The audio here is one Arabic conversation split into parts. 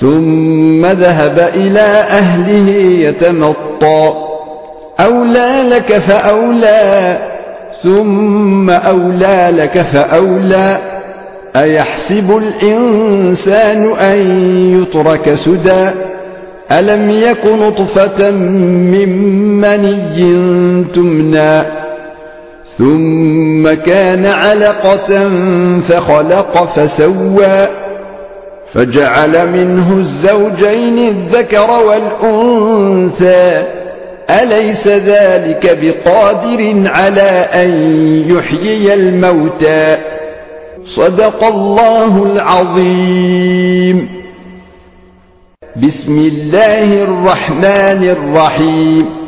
ثم ذهب إلى أهله يتمطى. أولى لك فأولى ثم أولى لك فأولى. أيحسب الإنسان أن يترك سدى؟ ألم يك نطفة من مني تمنى؟ ثم كان علقة فخلق فسوى. فجعل منه الزوجين الذكر والأنثى. أليس ذلك بقادر على أن يحيي الموتى؟ صدق الله العظيم. بسم الله الرحمن الرحيم.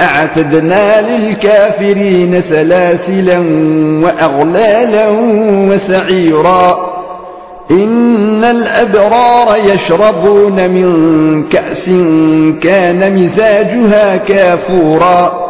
أعتدنا للكافرين سلاسلا وأغلالا وسعيرا. إن الأبرار يشربون من كأس كان مزاجها كافورا.